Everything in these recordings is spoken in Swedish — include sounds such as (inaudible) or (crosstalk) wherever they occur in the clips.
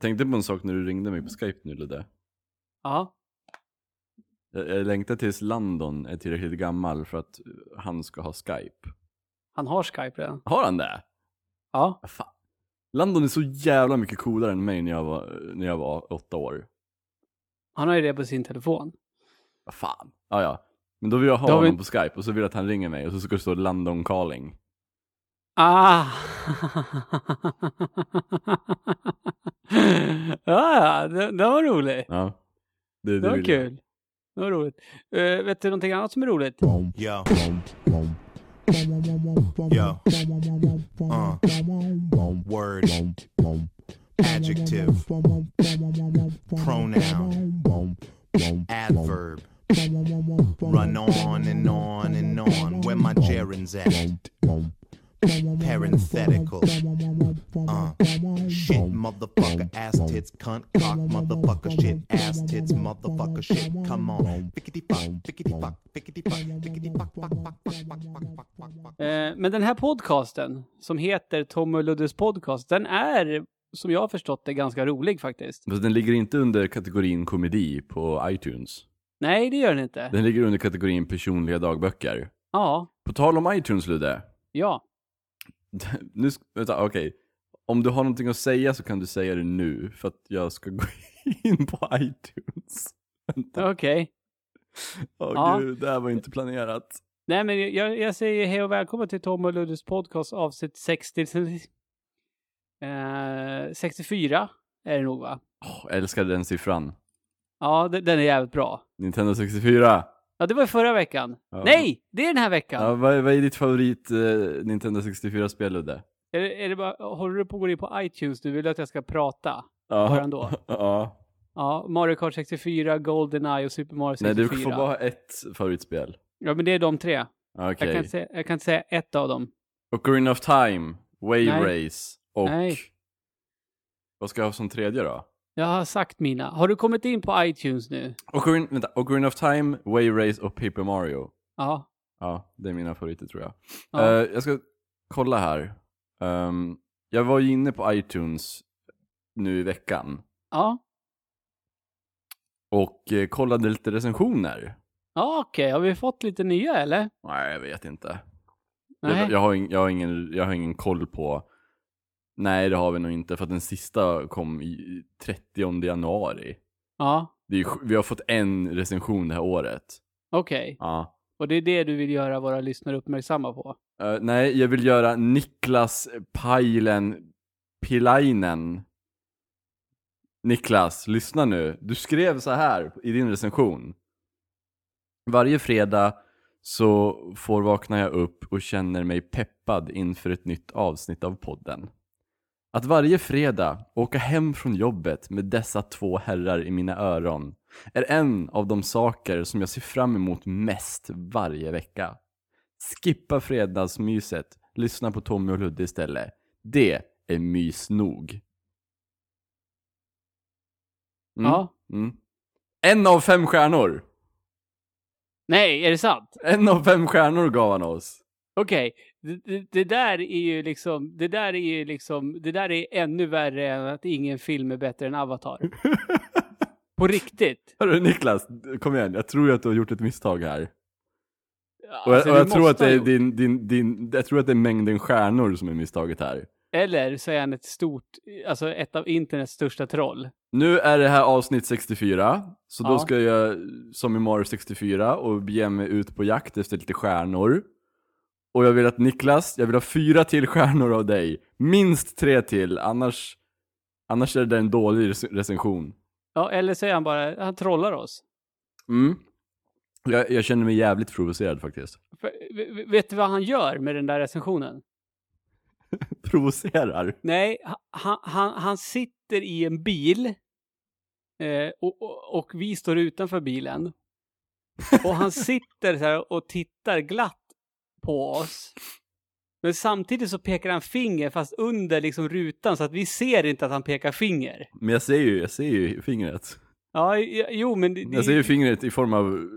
Jag tänkte på en sak när du ringde mig på Skype nu Ludde. Ja. Jag, jag längtar tills Landon är tillräckligt gammal för att han ska ha Skype. Han har Skype redan. Har han det? Ja. Fan? Landon är så jävla mycket coolare än mig när jag var, när jag var åtta år. Han har ju det på sin telefon. Vad fan? Ja, ja. Men då vill jag ha Då har vi- honom på Skype och så vill jag att han ringer mig och så ska det stå Landon calling. Ah! (laughs) ja, ja, det, det var roligt. Ja. Det, Det var vill jag. kul. Det var roligt. Eh, vet du någonting annat som är roligt? Yo. Yo. Uh. Word. Adjective. Pronoun. Adverb. Run on and on and on. Where my gerunds at? Parenthetical. Uh, shit, motherfucker, ass tits, cunt, cock, motherfucker, shit, ass tits, motherfucker, shit. Come on. Pickety fuck, pickety fuck, pickety fuck, pickety fuck, fuck, fuck, fuck, fuck, fuck, fuck, fuck. Eh, men den här podcasten, som heter Tom och Luddes podcast, den är som jag har förstått det ganska rolig faktiskt. Men den ligger inte under kategorin komedi på iTunes? Nej, det gör den inte. Den ligger under kategorin personliga dagböcker. Ja. På tal om iTunes, Ludde. Ja. (laughs) Nu, vänta, okej. Om du har någonting att säga så kan du säga det nu, för att jag ska gå (laughs) in på iTunes. Okej. Åh Ja. gud, det här var inte planerat. Nej, men jag, jag säger hej och välkommen till Tom och Luddes podcast avsnitt 60... Eh, 64 är det nog va? Jag älskar den siffran. Ja, de- den är jävligt bra. Nintendo 64. Ja, det var förra veckan. Ja. Nej, det är den här veckan. Ja, vad, är- vad är ditt favorit eh, Nintendo 64-spel Ludde? Är, det- är det bara, håller du på att gå in på iTunes? Du vill att jag ska prata? Ja. Då? (laughs) Ja. Ja, Mario Kart 64, Goldeneye och Super Mario 64. Nej, du får bara ha ett favoritspel. Ja, men det är de tre. Okej. Jag, kan inte säga, jag kan inte säga ett av dem. Ocarina of Time, Wave Nej. Race och... Nej. Vad ska jag ha som tredje då? Jag har sagt mina. Har du kommit in på iTunes nu? Ocarina, vänta, Ocarina of Time, Wave Race och Paper Mario. Ja. Ja, det är mina favoriter tror jag. Ja. Eh, jag ska kolla här. Ehm, jag var ju inne på iTunes nu i veckan Ja, och eh, kollade lite recensioner. ja okej. Har vi fått lite nya eller? Nej, jag vet inte. Nej. Jag, jag, har jag, har ingen, jag har ingen koll på... Nej, det har vi nog inte, för att den sista kom i 30 januari. Ja, ju vi har fått en recension det här året. okej. Ja. Och det är det du vill göra våra lyssnare uppmärksamma på? Eh, nej, jag vill göra Niklas Pajlen Pilainen. Niklas, lyssna nu. Du skrev så här i din recension. Varje fredag så får vakna jag upp och känner mig peppad inför ett nytt avsnitt av podden. Att varje fredag åka hem från jobbet med dessa två herrar i mina öron är en av de saker som jag ser fram emot mest varje vecka. Skippa fredagsmyset, lyssna på Tommy och Ludde istället. Det är mys nog. Mm, Ja. Mm. En av fem stjärnor! Nej, är det sant? En av fem stjärnor gav han oss. Okej. Det, det, det där är ju liksom, det där är ju liksom, det där är ännu värre än att ingen film är bättre än Avatar. (laughs) På riktigt. Hörru Niklas, kom igen. Jag tror ju att du har gjort ett misstag här. Och, Alltså, jag, och vi jag, tror att det är gjort- din, din, din, jag tror att det är mängden stjärnor som är misstaget här. Eller så är han ett stort, alltså ett av internets största troll. Nu är det här avsnitt 64, så då Ja. ska jag som i Mario 64 och bege mig ut på jakt efter lite stjärnor. Och jag vill att Niklas, jag vill ha fyra till stjärnor av dig. Minst tre till, annars, annars är det en dålig rec- recension. Ja, eller så är han bara, han trollar oss. Mm. Jag, jag känner mig jävligt provocerad faktiskt. För, vet du vad han gör med den där recensionen? (laughs) Provocerar? Nej, ha- han, han, han sitter i en bil eh, och, och, och vi står utanför bilen. Och han (laughs) sitter så här och tittar glatt på oss. Men samtidigt så pekar han finger fast under liksom rutan så att vi ser inte att han pekar finger. Men jag ser ju, jag ser ju fingret. Ja, jo men... Det, Jag ser ju fingret i form av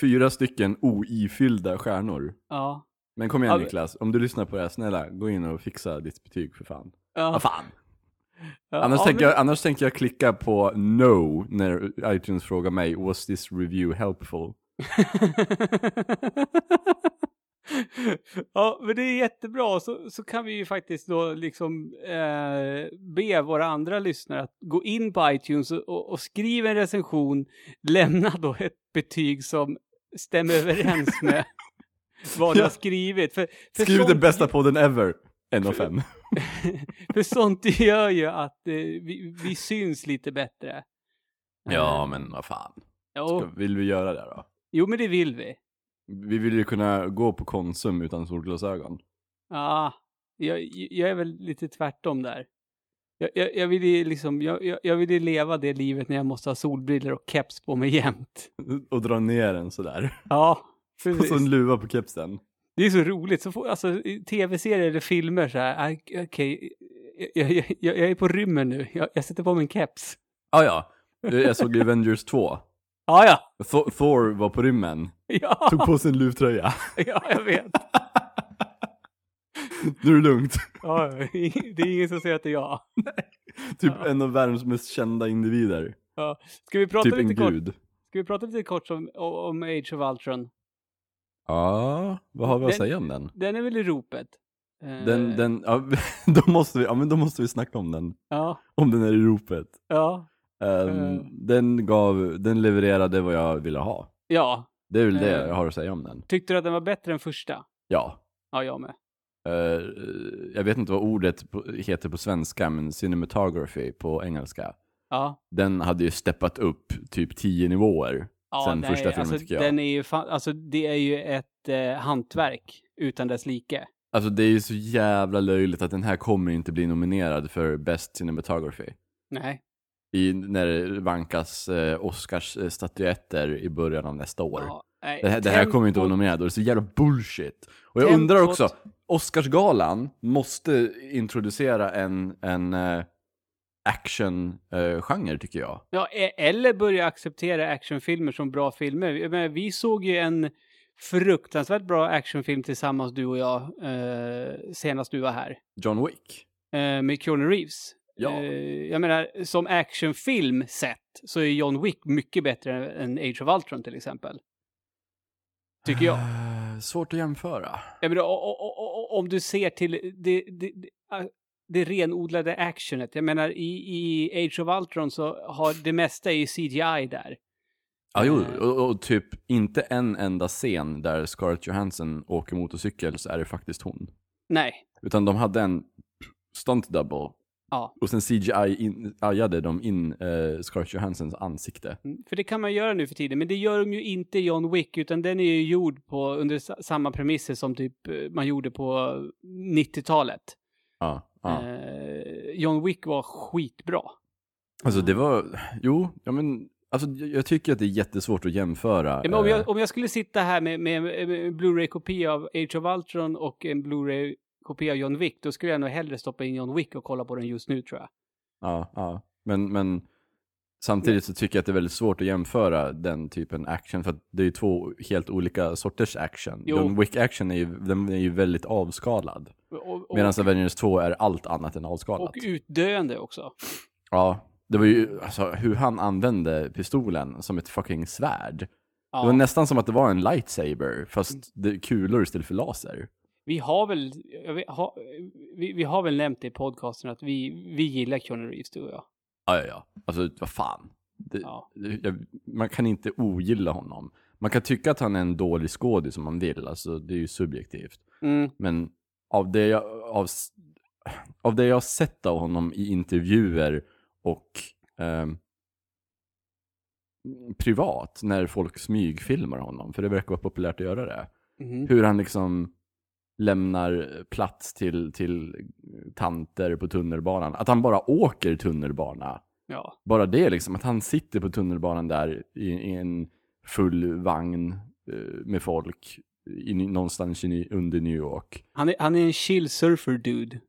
fyra stycken oifyllda stjärnor. Ja. Men kom igen Ja, Niklas, om du lyssnar på det här, snälla gå in och fixa ditt betyg för fan. Ja. Vad fan? Ja, Annars, ja, tänker men- jag, annars tänker jag klicka på no när iTunes frågar mig Was this review helpful? (laughs) ja, men det är jättebra. Så, så kan vi ju faktiskt då liksom eh, be våra andra lyssnare att gå in på iTunes och, och, skriva en recension. Lämna då ett betyg som stämmer överens (laughs) med vad du har skrivit. För, för Skriv den sånt- bästa podden ever! En av fem. (laughs) För sånt gör ju att eh, vi, vi syns lite bättre. Ja, Eh, men vad fan. Jo, Vill vi göra det då? jo, men det vill vi. Vi vill ju kunna gå på Konsum utan solglasögon. Ja, jag, jag är väl lite tvärtom där. Jag, jag, jag vill ju liksom, jag, jag, vill ju leva det livet när jag måste ha solbrillor och keps på mig jämt. (laughs) Och dra ner den sådär. Ja, (laughs) Och så en precis. luva på kepsen. Det är så roligt. Så får, alltså, tv-serier eller filmer så här, okej, jag, jag, jag, jag är på rymmen nu. Jag, jag sätter på mig en keps. Ah, ja, jag såg Avengers 2. Ja, ja. Thor, Thor var på rymmen. Ja, Tog på sig en luvtröja. ja, jag vet. (laughs) Nu är det lugnt. Ja, det är ingen som säger att det är jag. (laughs) Typ Ja. en av världens mest kända individer. Ja. Ska vi prata Typ en lite kort? gud. Ska vi prata lite kort om, om Age of Ultron? Ja, vad har vi att Den- säga om den? Den är väl i ropet? Eh, Den, den, ja, (laughs) då måste vi, ja men då måste vi snacka om den. Ja, Om den är i ropet. ja, Ehm, Eh. Den gav, den levererade vad jag ville ha. ja. Det är väl det Eh. jag har att säga om den. Tyckte du att den var bättre än första? Ja. Ja, jag med. Eh, jag vet inte vad ordet heter på svenska, men cinematography på engelska. Ja. Den hade ju steppat upp typ 10 nivåer ja sen nej, första filmen alltså, tycker jag. Den är ju fan, alltså det är ju ett eh, hantverk utan dess like. Alltså det är ju så jävla löjligt att den här kommer inte bli nominerad för Best Cinematography. Nej. I, när det vankas eh, Oscars-statyetter i början av nästa år. Ja, nej. Det här, det här kommer inte vara nominerad och det är så jävla bullshit. Och jag Tempot- undrar också, Oscarsgalan måste introducera en, en eh, action-genre tycker jag. Ja, e- eller börja acceptera actionfilmer som bra filmer. Menar, vi såg ju en fruktansvärt bra actionfilm tillsammans, du och jag, eh, senast du var här. John Wick. Eh, med Keanu Reeves. Ja. Eh, jag menar, som actionfilm sett så är John Wick mycket bättre än Age of Ultron till exempel. Tycker jag. Eh, Svårt att jämföra. Jag menar, om du ser till det, det, det, det renodlade actionet. Jag menar, i, i Age of Ultron så har det mesta är CGI där. Ja, jo, Eh. och, och typ inte en enda scen där Scarlett Johansson åker motorcykel så är det faktiskt hon. Nej. Utan de hade en stunt double Ja. och sen CGI in, ajade de in eh, Scarlett Johanssons ansikte. Mm, För det kan man göra nu för tiden, men det gör de ju inte i John Wick, utan den är ju gjord på, under sa- samma premisser som typ eh, man gjorde på 90-talet. Ja, ja. Eh, John Wick var skitbra. Alltså det var, jo, ja men, alltså jag tycker att det är jättesvårt att jämföra. Men om, eh, jag, om jag skulle sitta här med, med, med en Blu-ray-kopia av Age of Ultron och en Blu-ray-kopia av John Wick, då skulle jag nog hellre stoppa in John Wick och kolla på den just nu tror jag. Ja, ja. Men, men samtidigt så tycker jag att det är väldigt svårt att jämföra den typen action, för att det är ju två helt olika sorters action. Jo. John Wick action är ju, den är ju väldigt avskalad. Medan Avengers 2 är allt annat än avskalat. och utdöende också. Ja, det var ju, alltså hur han använde pistolen som ett fucking svärd. Ja. Det var nästan som att det var en lightsaber, fast det är kulor istället för laser. Vi har väl, vet, ha, vi, vi har väl nämnt det i podcasten att vi, vi gillar Keanu Reeves, du och jag. Ja, ja, ja. Alltså, vad fan. Det, Ja. jag, man kan inte ogilla honom. Man kan tycka att han är en dålig skådis om man vill, alltså det är ju subjektivt. Mm, Men av det jag, av, av det jag har sett av honom i intervjuer och ehm, privat, när folk smygfilmar honom, för det verkar vara populärt att göra det. mhm. Hur han liksom lämnar plats till, till tanter på tunnelbanan. Att han bara åker tunnelbana. Ja. Bara det liksom, att han sitter på tunnelbanan där i, i en full vagn eh, med folk i, någonstans i, under New York. Han är, han är en chill surfer dude.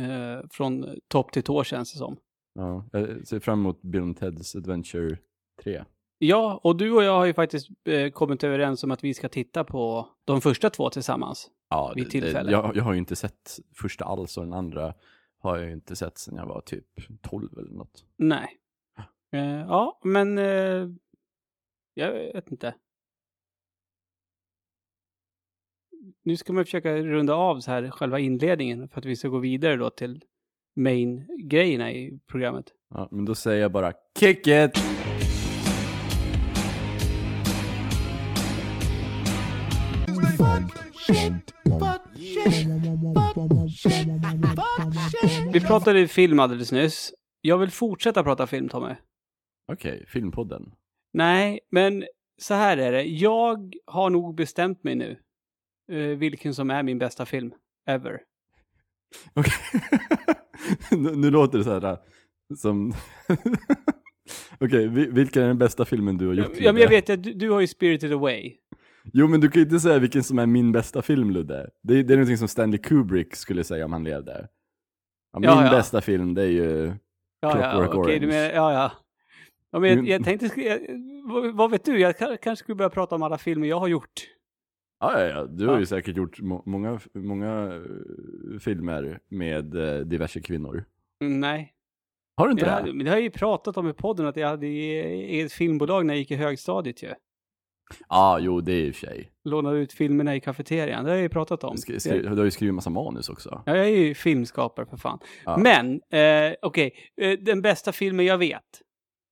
Eh, från topp till tå känns det som. Ja, jag ser fram emot Bill Ted's Adventure 3. Ja, och du och jag har ju faktiskt eh, kommit överens om att vi ska titta på de första två tillsammans. Ja, Vid tillfälle. Jag, jag har ju inte sett första alls och den andra har jag ju inte sett sedan jag var typ 12 eller något. Nej. Eh, ja, men eh, jag vet inte. Nu ska man försöka runda av så här själva inledningen för att vi ska gå vidare då till main-grejerna i programmet. Ja, men då säger jag bara kick it! Vi pratade film alldeles nyss. Jag vill fortsätta prata film, Tommy. Okej, Filmpodden. Nej, men så här är det. Jag har nog bestämt mig nu eh, vilken som är min bästa film ever. Okej. (laughs) nu, nu låter det så här äh, som... (laughs) Okej, vi- vilken är den bästa filmen du har gjort? Ja, men jag vet att du, du har ju Spirited Away. Jo, men du kan ju inte säga vilken som är min bästa film, Ludde. Det, är- det är någonting som Stanley Kubrick skulle säga om han levde. Ja, min Ja, ja. bästa film, det är ju... Ja, ja, Clockwork Orange. menar, ja, ja. ja men jag, jag tänkte, jag, vad, vet du? Jag ka- kanske skulle börja prata om alla filmer jag har gjort. Ja, ja, ja. Du har ju säkert gjort må många, många eh, filmer med eh, diverse kvinnor. Mm, Nej. Har du inte Jag det? hade, men det har jag ju pratat om i podden, att jag hade eget filmbolag när jag gick i högstadiet ju. Ja, jo, det är i och för sig. Lånade ut filmerna i kafeterian, det har jag ju pratat om. Skri, skri, du har ju skrivit massa manus också. Ja, jag är ju filmskapare för fan. Ja. Men, eh, okej, eh, den bästa filmen jag vet.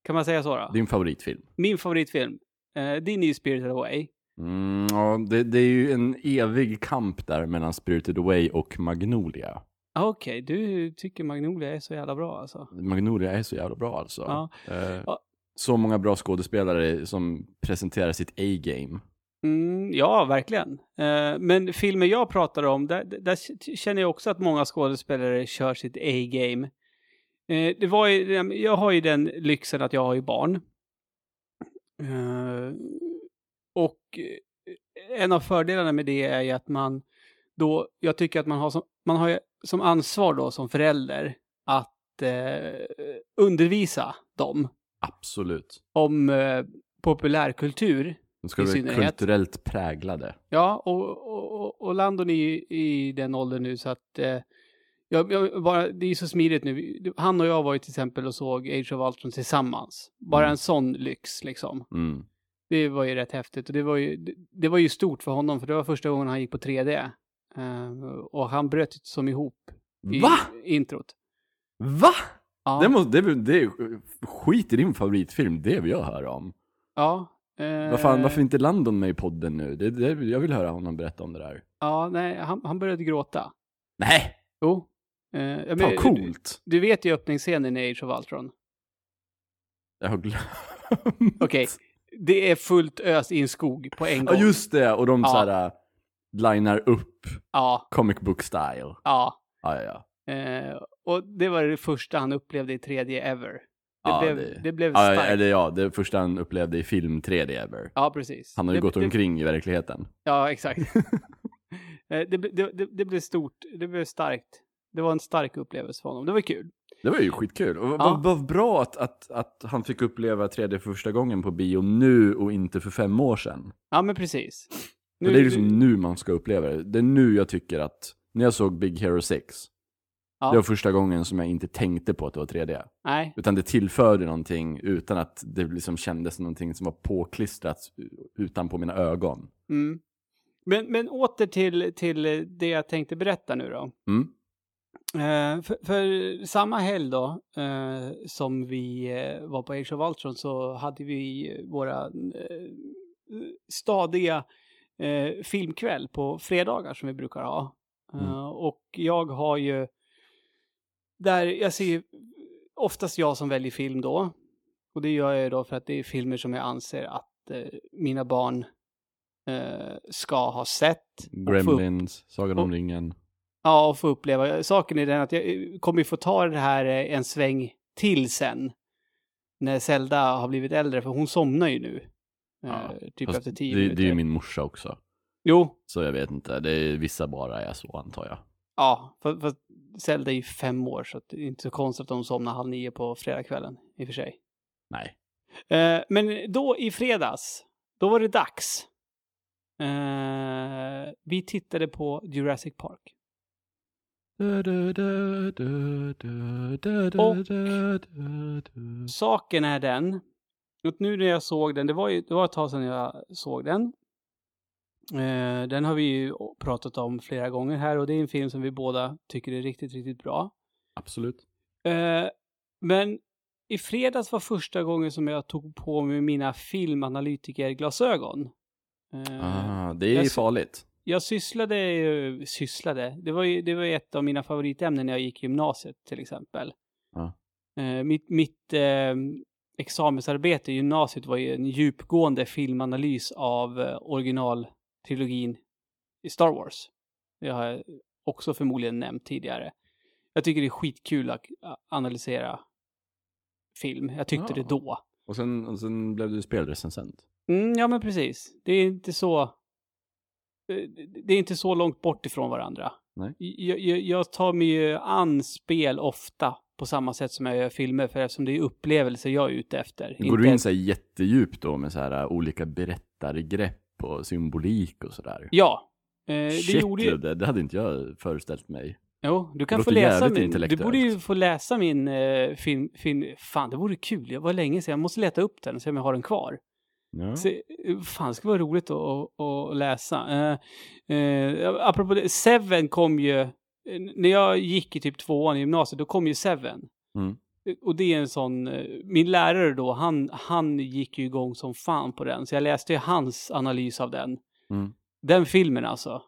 Kan man säga så då? Din favoritfilm? Min favoritfilm, eh, din är ju Spirited Away. Mm, ja, det, det är ju en evig kamp där mellan Spirited Away och Magnolia. Okej, du tycker Magnolia är så jävla bra alltså. Magnolia är så jävla bra alltså. Ja. Eh. Så många bra skådespelare som presenterar sitt A-game. Mm, ja, verkligen. Eh, men filmer jag pratar om, där, där känner jag också att många skådespelare kör sitt A-game. Eh, det var ju, jag har ju den lyxen att jag har ju barn. Eh, och en av fördelarna med det är ju att man då, jag tycker att man har som, man har som ansvar då som förälder att eh, undervisa dem Absolut. om eh, populärkultur De ska vara kulturellt präglade. Ja, och, och, och- Landon är ju i den åldern nu så att eh, jag, jag bara, det är så smidigt nu. Han och jag var ju till exempel och såg Age of Ultron tillsammans. Bara Mm. en sån lyx liksom. Mm. Det var ju rätt häftigt och det var ju, det, det var ju stort för honom för det var första gången han gick på 3D. Eh, och han bröt som ihop i Va? introt. Va? Ja, Det, måste, det, det skit i din favoritfilm, det vill jag höra om. ja, eh, varför är inte Landon med i podden nu? Det, det, jag vill höra honom berätta om det där. Ja, nej, han, han började gråta. Nej! Jo. Eh, ja, men- Fan coolt! Du vet ju öppningsscenen i Age of Ultron. Jag har glömt. Okej, det är fullt ös i en skog på en Ja gång. just det, och de Ja. såhär äh, linar upp Ja, comic book style. ja. Ja, ja, ja. Eh, och det var det första han upplevde i 3D ever. Det Ja, blev, det- det... blev Ja, starkt. eller ja, det första han upplevde i film 3D ever. Ja, precis. Han har ju det, gått det, omkring i verkligheten. Ja, exakt. (laughs) Eh, det, ble- det, det, det blev stort, det blev starkt. Det var en stark upplevelse för honom. Det var kul. Det var ju skitkul. Och Ja. vad, bra att, att, att han fick uppleva 3D för första gången på bio nu och inte för fem år sedan. Ja, men precis. För det är liksom nu man ska uppleva det. Det är nu jag tycker att, när jag såg Big Hero 6, Ja. det var första gången som jag inte tänkte på att det var 3D. Nej, Utan det tillförde någonting utan att det liksom kändes någonting som var påklistrat utanpå mina ögon. mm. men, men åter till, till det jag tänkte berätta nu då. Mm. Eh, för, för samma helg då, eh, som vi eh, var på Age of Ultron så hade vi våra eh, stadiga eh, filmkväll på fredagar som vi brukar ha. Eh, Mm. och jag har ju, där jag ser ju oftast jag som väljer film då. Och det gör jag ju då för att det är filmer som jag anser att eh, mina barn eh, ska ha sett. få upp Gremlins, Sagan om ringen. Ja, och få uppleva. Saken är den att jag eh, kommer ju få ta det här eh, en sväng till sen. När Zelda har blivit äldre, för hon somnar ju nu. Ja, Eh, typ efter tio det, minuter. det är ju min morsa också. Jo, Så jag vet inte, det är, vissa bara är så antar jag. ja. För, för Zelda är ju fem år, så det är inte så konstigt att hon somnar halv nio på fredagskvällen. I och för sig. Nej. Eh, men då i fredags, då var det dags. Eh, vi tittade på Jurassic Park. Och- Saken är den, att nu när jag såg den, det var ju det var ett tag sedan jag såg den. Eh, den har vi ju pratat om flera gånger här och det är en film som vi båda tycker är riktigt, riktigt bra. Absolut. Eh, men i fredags var första gången som jag tog på mig mina filmanalytikerglasögon. Eh, Ah, det är ju farligt. jag sysslade, ju- sysslade, det var ju det var ett av mina favoritämnen när jag gick i gymnasiet till exempel. Ja. Eh, mitt mitt eh, examensarbete i gymnasiet var ju en djupgående filmanalys av eh, originaltrilogin i Star Wars. Det har jag också förmodligen nämnt tidigare. Jag tycker det är skitkul att analysera film. Jag tyckte Ja. det då. Och sen, och sen blev du spelrecensent. Mm, ja, men precis. Det är inte så... eh, Det är inte så långt bort ifrån varandra. Nej. Jag, jag, jag tar mig ju an spel ofta på samma sätt som jag gör filmer, för eftersom det är upplevelser jag är ute efter. Går du in så här jättedjupt då med så här olika berättargrepp och symbolik och sådär? Ja. Eh, det Shit, gjorde ju... Ludde, det hade inte jag föreställt mig. Jo, du kan Det få läsa min... Du borde ju få läsa min eh, film, film... Fan, det vore kul. Det var länge sedan. Jag måste leta upp den och se om jag har den kvar. Ja. Så, eh, fan, det ska vara roligt att, att, läsa. Uh, uh, apropå det, Seven kom ju, eh, när jag gick i typ tvåan i gymnasiet, då kom ju Seven. Mm. Och det är en sån, eh, min lärare då, han, han gick ju igång som fan på den, så jag läste ju hans analys av den. Mm. Den filmen alltså,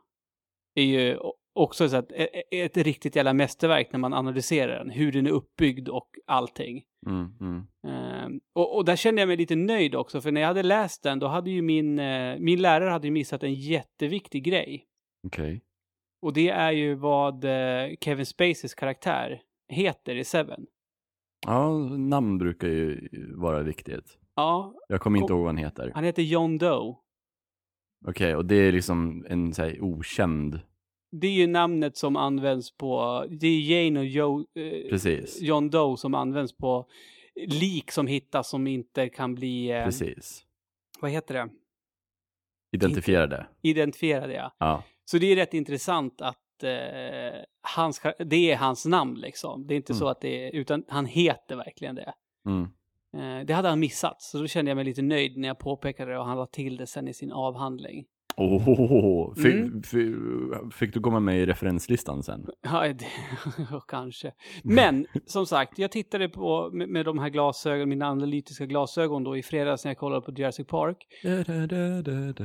är ju också så att, ett, ett riktigt jävla mästerverk när man analyserar den, hur den är uppbyggd och allting. Mm. Mm. Ehm, och, och där kände jag mig lite nöjd också, för när jag hade läst den, då hade ju min, eh, min lärare hade missat en jätteviktig grej. Okej. Och det är ju vad eh, Kevin Spaceys karaktär heter i Seven. Ja, namn brukar ju vara viktigt. Ja, Jag kommer inte ihåg vad han heter. han heter John Doe. Okej, och det är liksom en så här, okänd... Det är ju namnet som används på, det är Jane och Joe, eh, Precis. John Doe som används på lik som hittas som inte kan bli, eh, Precis. vad heter det, Identifierade. identifierade ja. Ja. Så det är rätt intressant att eh, hans, det är hans namn liksom. Det är inte Mm. så att det är, utan han heter verkligen det. Mm. Eh, det hade han missat, så då kände jag mig lite nöjd när jag påpekade det och han la till det sen i sin avhandling. Oh, fick, Mm. fick, fick du komma med i referenslistan sen? Ja, (laughs) det, kanske. Men som sagt, jag tittade på med, med de här glasögonen, mina analytiska glasögon då i fredags när jag kollade på Jurassic Park.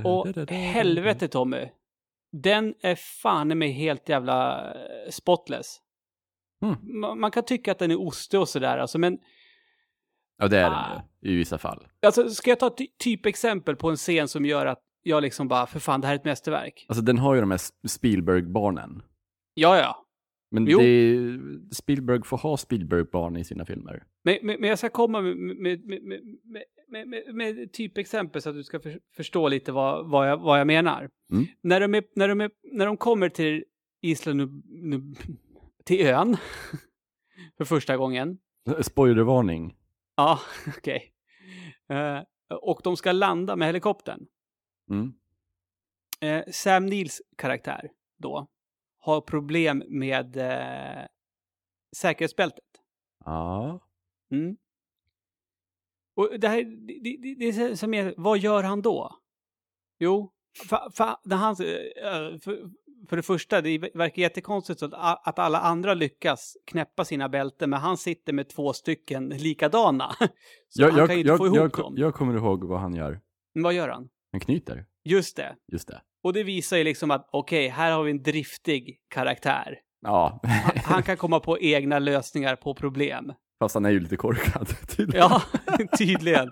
Och helvete Tommy, den är fan mig helt jävla eh, spotless. Mm. Man, man kan tycka att den är ostig och sådär alltså, men Ja, det är Ah. den ju, i vissa fall. alltså, ska jag ta ty typexempel på en scen som gör att jag liksom bara, för fan, det här är ett mästerverk. Alltså den har ju de här Spielberg-barnen. Ja, ja. Men det Spielberg får ha Spielberg-barn i sina filmer. Men, men, men jag ska komma med, med, med, med, med, typexempel så att du ska för, förstå lite vad, vad, jag, vad jag menar. Mm. När, de är, när, de är, när de kommer till Isla nu, nu, till ön (laughs) för första gången. Spoilervarning. Ja, (laughs) okej. Eh, och de ska landa med helikoptern. Mm. Eh, Sam Neils karaktär då har problem med eh, säkerhetsbältet. Ja. Mm. Och det här, det, det, det som är, vad gör han då? Jo, för, för, när han, eh, för, för det första, det verkar jättekonstigt att, att alla andra lyckas knäppa sina bälten, men han sitter med två stycken likadana. (laughs) Så Jag, han jag, kan ju inte jag, få ihop jag, dem. jag kommer ihåg vad han gör. Men vad gör han? Han knyter. Just det. Just det. Och det visar ju liksom att okej, här har vi en driftig karaktär. Ja. Han, han kan komma på (laughs) egna lösningar på problem. Fast han är ju lite korkad. (laughs) tydligen. Ja, (laughs) tydligen.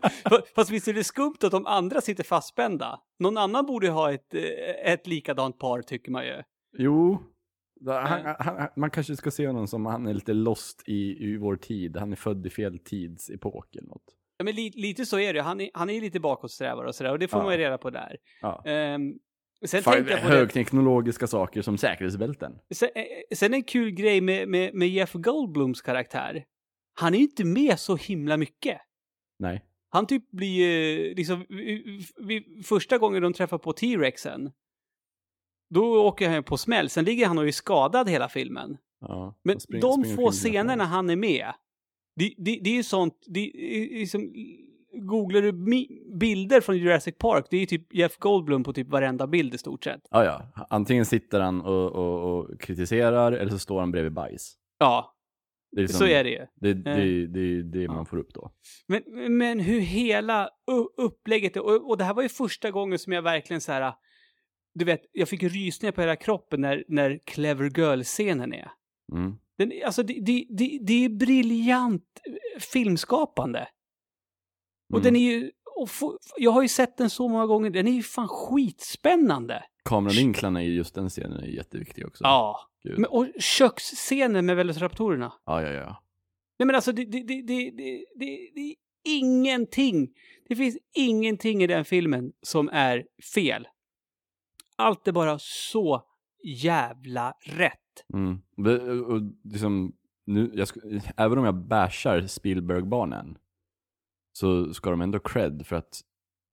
Fast visst är det skumt att de andra sitter fastspända? Någon annan borde ha ett, eh, ett likadant par, tycker man ju. Jo. Da- Han, han, man kanske ska se honom som han är lite lost i, i vår tid. Han är född i fel tidsepok eller något. Ja, men li, lite så är det. Han är, han är lite bakåtsträvare och sådär, och det får Ja. man ju reda på där. Ja. Ehm, sen tänkte jag på det. högteknologiska saker som säkerhetsbälten. Sen, eh, sen en kul grej med, med, med Jeff Goldblums karaktär. Han är ju inte med så himla mycket. Nej. Han typ blir eh, liksom, första gången de träffar på T-Rexen, då åker han på smäll. Sen ligger han och är skadad hela filmen. Ja, Men spring- de springer få scenerna han är med, det, det, det är ju sånt, det är liksom, googlar du bilder från Jurassic Park, det är ju typ Jeff Goldblum på typ varenda bild i stort sett. Ja, ja. Antingen sitter han och, och, och kritiserar eller så står han bredvid bajs. Ja, är liksom- så är det ju. Det, det, Eh. det, det är det man får upp då. Men, men hur hela upplägget, och, och det här var ju första gången som jag verkligen så här, du vet, jag fick rysningar på hela kroppen när, när Clever Girl-scenen är. Mm. Den, alltså det, det, det, det är briljant eh, filmskapande. Och Mm. den är ju, och få, jag har ju sett den så många gånger, den är ju fan skitspännande. Kameravinklarna i just den scenen är jätteviktiga också. Ja. Men, och köksscenen med Velociraptorerna. ja, ja, ja. Nej men alltså det, det, det, det, det, det, det är ingenting. Det finns ingenting i den filmen som är fel. Allt är bara så jävla rätt. Mm. Det- Och liksom, nu, jag även om jag bashar Spielberg-barnen så ska de ändå cred för att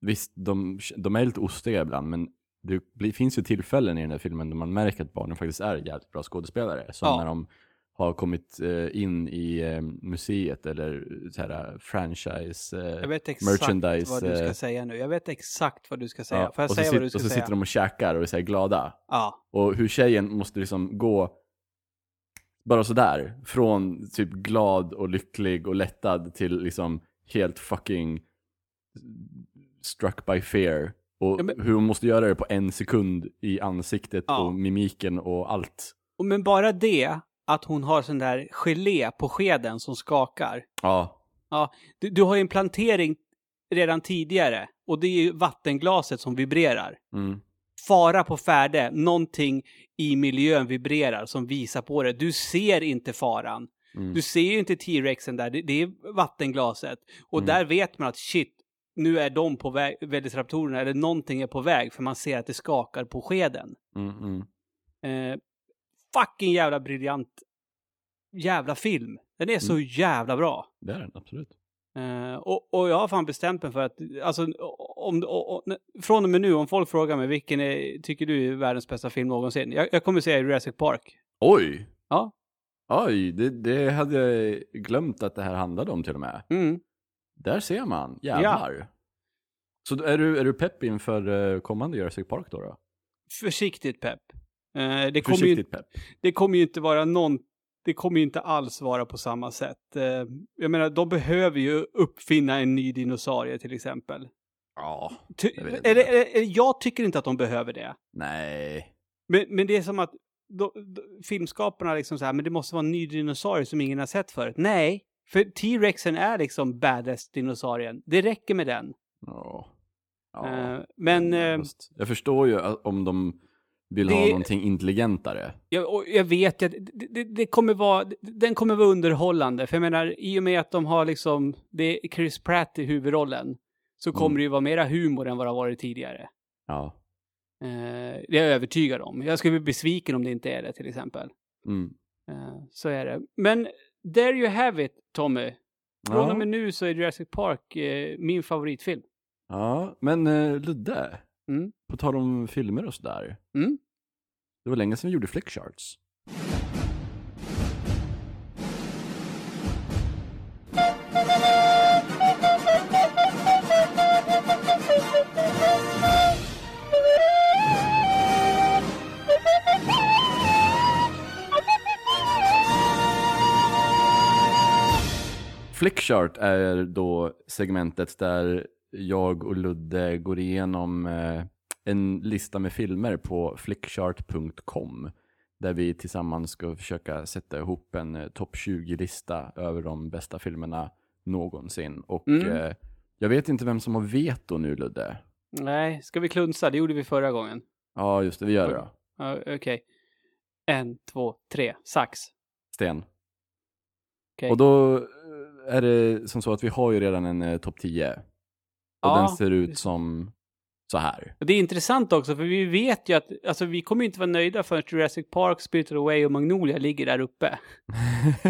visst, de, de är lite ostiga ibland men det blir, finns ju tillfällen i den här filmen där man märker att barnen faktiskt är jävligt bra skådespelare. Som Ja. när de har kommit eh, in i eh, museet eller så här, franchise. Eh, Jag vet exakt Merchandise, vad du ska säga nu. Jag vet exakt vad du ska säga. ja, Får jag och så, säga vad du ska och så säga? sitter de och käkar och är så här glada. Ja. Och hur tjejen måste liksom gå bara sådär. Från typ glad och lycklig och lättad till liksom helt fucking struck by fear. Och Ja, men- hur hon måste göra det på en sekund i ansiktet Ja. och mimiken och allt. Och Men bara det, att hon har sån där gelé på skeden som skakar. Ja, Du, du har ju en plantering redan tidigare och det är ju vattenglaset som vibrerar. mm. Fara på färde, någonting i miljön vibrerar som visar på det. Du ser inte faran. Mm. Du ser ju inte T-rexen där, det, det är vattenglaset. Och Mm. där vet man att shit, nu är de på väg, Velociraptorerna, eller någonting är på väg, för man ser att det skakar på skeden. Mm, mm. Eh, fucking jävla briljant jävla film. Den är så jävla bra. Det är den absolut. Eh, och, och jag har fan bestämt mig för att, alltså, om, och, och, från och med nu, om folk frågar mig vilken är, tycker du är världens bästa film någonsin? Jag, jag kommer säga Jurassic Park. Oj! Ja. Oj, det, det hade jag glömt att det här handlade om till och med. Mm. Där ser man, jävlar. Så då är du, är du pepp inför eh, kommande Jurassic Park då? då? Försiktigt pepp. Eh, det, kommer ju, pepp. det kommer ju inte vara någon, det kommer ju inte alls vara på samma sätt. Eh, jag menar, de behöver ju uppfinna en ny dinosaurie till exempel. Ja. Jag eller, eller, jag tycker inte att de behöver det. Nej. Men, men det är som att då, då, filmskaparna liksom så här, men det måste vara en ny dinosaurie som ingen har sett förut. Nej, för T-rexen är liksom badass dinosaurien. Det räcker med den. Ja. Ja. Eh, men eh, Fast jag förstår ju att om de vill Det- ha någonting intelligentare. jag, och jag vet att det, det, det kommer vara, den kommer vara underhållande. För jag menar, i och med att de har liksom, det är Chris Pratt i huvudrollen, så kommer Mm. det ju vara mera humor än vad det har varit tidigare. Ja. Eh, det är jag övertygad om. Jag skulle bli besviken om det inte är det till exempel. Mm. Eh, så är det. Men there you have it, Tommy. Från Ja. och med nu så är Jurassic Park eh, min favoritfilm. ja, men Ludde. Mm. På tal om filmer och sådär. Mm. Det var länge sedan vi gjorde flickcharts. Flickchart är då segmentet där jag och Ludde går igenom eh, en lista med filmer på flickchart.com där vi tillsammans ska försöka sätta ihop en eh, topp 20-lista över de bästa filmerna någonsin. Och Mm. eh, jag vet inte vem som har veto nu Ludde. Nej, ska vi klunsa? Det gjorde vi förra gången. Ja, just det, vi gör det då. Ja, Okej. En, två, tre. Sax. Sten. Okej. Och då är det som så att vi har ju redan en eh, topp 10. Och Ja. den ser ut som så här. Och det är intressant också, för vi vet ju att alltså, vi kommer inte vara nöjda förrän Jurassic Park, Spirited Away och Magnolia ligger där uppe.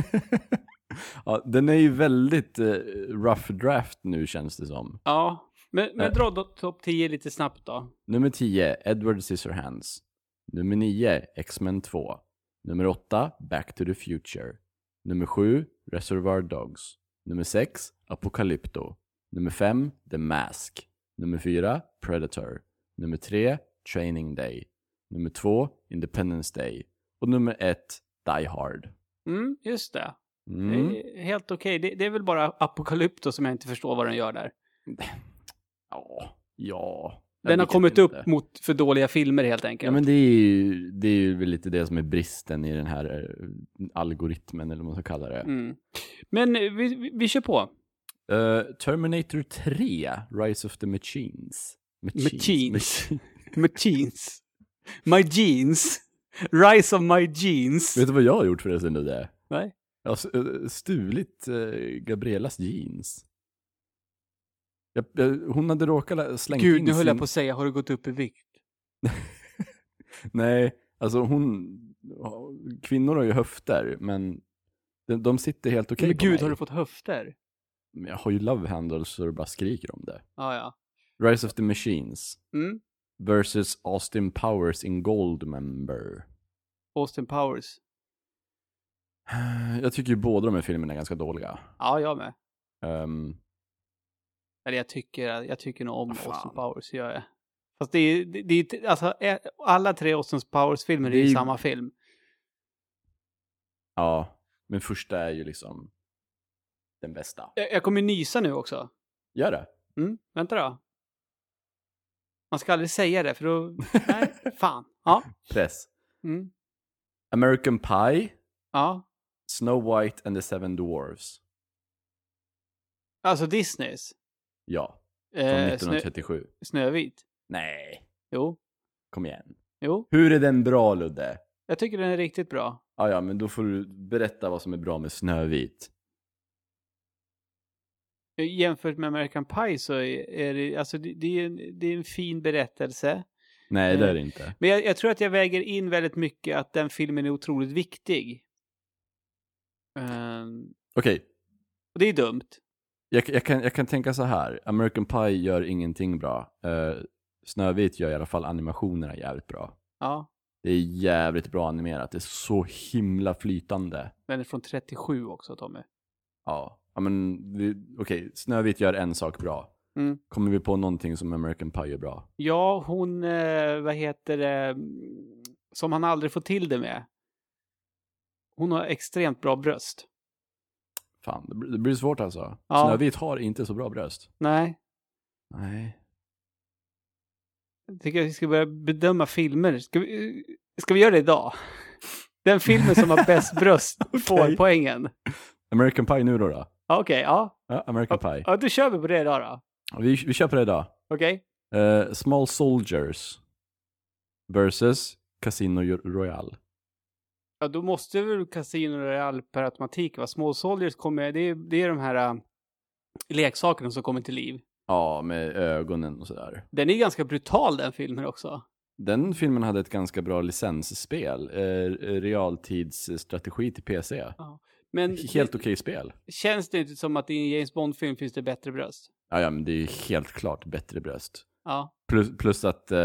(laughs) ja, den är ju väldigt eh, rough draft nu känns det som. Ja, men, men Eh. dra topp 10 lite snabbt då. Nummer 10, Edward Scissorhands. Nummer 9, X-Men 2. Nummer 8, Back to the Future. Nummer 7, Reservoir Dogs. Nummer 6, Apocalypto. Nummer 5, The Mask. Nummer 4, Predator. Nummer 3, Training Day. Nummer 2, Independence Day. Och nummer 1, Die Hard. Mm, just det. Mm. Det helt okej. Det, det är väl bara Apocalypto som jag inte förstår vad den gör där. (laughs) Ja, ja. Den har vet kommit inte. upp mot för dåliga filmer helt enkelt. Ja men det är ju, det är ju väl lite det som är bristen i den här eh, algoritmen eller vad man ska kalla det. Mm. Men eh, vi, vi, vi kör på. Eh, Terminator 3, Rise of the Machines. Machines. (laughs) Machines. My jeans. Rise of my jeans. Vet du vad jag har gjort förresten det? Nej. Jag har stulit uh, Gabrielas jeans. Jag, jag, hon hade råkat la- slängt Gud, in nu höll sin... jag på att säga, har du gått upp i vikt? (laughs) Nej, alltså hon... Kvinnor har ju höfter, men de, de sitter helt okej Men på gud, mig. har du fått höfter? Men jag har ju love handles så det bara skriker om det. Ja, ja. Rise of the Machines Mm. versus Austin Powers in Goldmember. Austin Powers. (sighs) Jag tycker ju båda de här filmerna är ganska dåliga. Ja, jag med. Ehm, Eller jag tycker, jag tycker nog om fan. Austin Powers, gör jag. Fast det är, det, det är alltså, alla tre Austin Powers-filmer är ju samma film. ja, men första är ju liksom den bästa. Jag, jag kommer nysa nu också. Gör det? Mm, vänta då. Man ska aldrig säga det, för då... (laughs) Nej, fan. Ja. Press. Mm. American Pie, Ja. Snow White and the Seven Dwarfs. Alltså Disneys. Ja, från Eh, snö, 1937. Snövit. Nej, Jo. kom igen. Jo. Hur är den bra Ludde? Jag tycker den är riktigt bra. Ja, ja, men då får du berätta vad som är bra med Snövit. Jämfört med American Pie så är är det, alltså det, det, är, en, det är en fin berättelse. Nej, det Eh, är det inte. Men jag, jag tror att jag väger in väldigt mycket att den filmen är otroligt viktig. Ehm, Okej, och det är dumt. Jag, jag, kan, jag kan tänka så här. American Pie gör ingenting bra. Uh, Snövit gör i alla fall animationerna jävligt bra. Ja, Det är jävligt bra animerat. Det är så himla flytande. den är från 37 också, Tommy. Ja, ja men det- okej. Snövit gör en sak bra. Mm. Kommer vi på någonting som American Pie gör bra? Ja, hon, eh, vad heter det, mm, som han aldrig får till det med. Hon har extremt bra bröst. Fan, det blir, det blir svårt alltså. Ja. Snövit har inte så bra bröst. Nej, Nej. jag tycker att vi ska börja bedöma filmer. Ska vi, ska vi göra det idag? Den filmen som har bäst bröst (laughs) får Okej. poängen. American Pie nu då? då? Ja, Okej, ja. Ja, American Pie. ja. Då kör vi på det idag då. Vi, vi kör på det idag. Okej? Eh, Small Soldiers versus Casino Royale. Ja, då måste väl Casino Royale per automatik vara. Small Soldiers kommer, det är, det är de här äh, leksakerna som kommer till liv. Ja, med ögonen och sådär. Den är ganska brutal den filmen också. Den filmen hade ett ganska bra licensspel. Eh, realtidsstrategi till PC. Men Helt okej spel. känns det inte som att i en James Bond-film finns det bättre bröst? Ja, ja, men det är helt klart bättre bröst. Ja. Plus, plus att... Eh,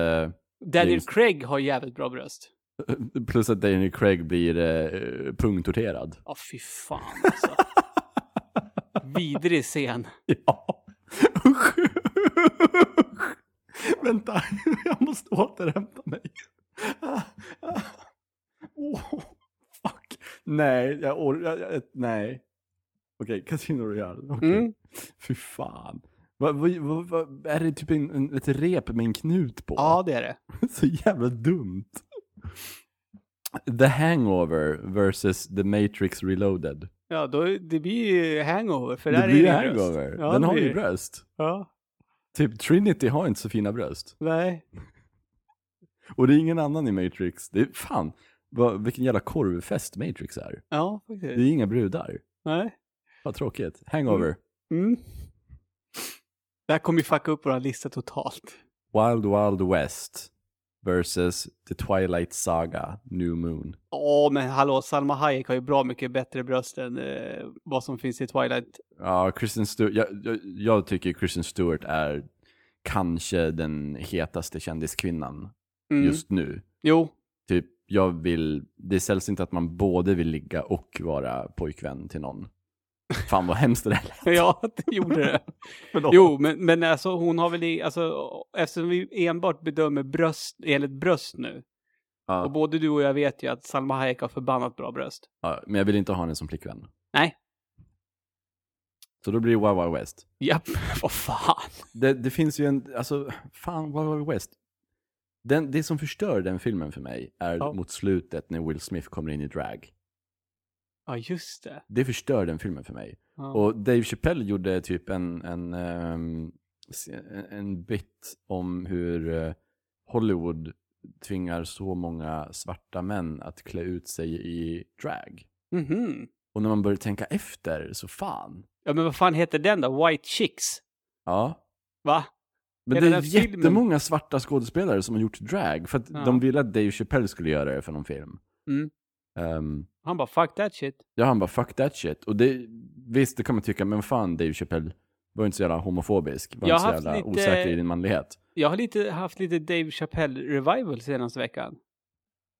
Daniel James- Craig har jävligt bra bröst. (laughs) plus att Daniel Craig blir eh, pungtorterad. Ja, fy fan alltså. Vidrig scen. (laughs) Ja. Usch. (laughs) Vänta, jag måste återhämta mig. Oh, fuck. Nej, jag or- jag, jag, nej. Okej, Casino Royale. Okej. Mm. Fy fan. Vad, vad, vad, är det typ en, en, ett rep med en knut på? Ja, det är det. Så jävla dumt. The Hangover versus The Matrix Reloaded. Ja, då, det blir ju hangover. För det där blir är det bröst. Hangover. Ja, Den det har ju det. bröst. Ja. Typ Trinity har inte så fina bröst. Nej. (laughs) Och det är ingen annan i Matrix. Det är fan, vad, vilken jävla korvfest Matrix är. Ja, Det faktiskt. är inga brudar. Nej. Vad tråkigt. Hangover. Mm. Det här kommer ju fucka upp våra lista totalt. Wild Wild West versus The Twilight Saga New Moon. Åh, men hallå, Salma Hayek har ju bra mycket bättre bröst än eh, vad som finns i Twilight. Ja, Kristen Stewart. Jag, jag, jag tycker Kristen Stewart är kanske den hetaste kändiskvinnan Mm. just nu. Jo, Typ jag vill, det är sällsynt att man både vill ligga och vara pojkvän till någon. Fan vad hemskt det där lät. (laughs) Ja, det gjorde det. (laughs) Jo, men, men alltså hon har väl i, alltså eftersom vi enbart bedömer bröst, enligt bröst nu. Och Ja, både du och jag vet ju att Salma Hayek har förbannat bra bröst. ja, men jag vill inte ha henne som flickvän. Nej. Så då blir det Wild Wild West. Japp, (laughs) vad fan. Det, det finns ju en, alltså, fan Wild Wild West. Den, det som förstör den filmen för mig är Ja. mot slutet när Will Smith kommer in i drag. Ja, just det. Det förstör den filmen för mig. Ja. Och Dave Chappelle gjorde typ en, en, se- en bit om hur eh, Hollywood tvingar så många svarta män att klä ut sig i drag. Mhm. Och när man börjar tänka efter, så fan. Ja, men vad fan heter den då? White Chicks? Ja. Va? Men det är den filmen- jättemånga svarta skådespelare som har gjort drag. För att Ja. de ville att Dave Chappelle skulle göra det för någon film. Mm. Ehm, Han bara, fuck that shit. ja, han bara fuck that shit. Och det, visst, det kan man tycka, men fan Dave Chappelle var inte så jävla homofobisk. Var Jag inte så jävla lite- osäker i din manlighet. Jag har lite, haft lite Dave Chappelle revival senaste veckan.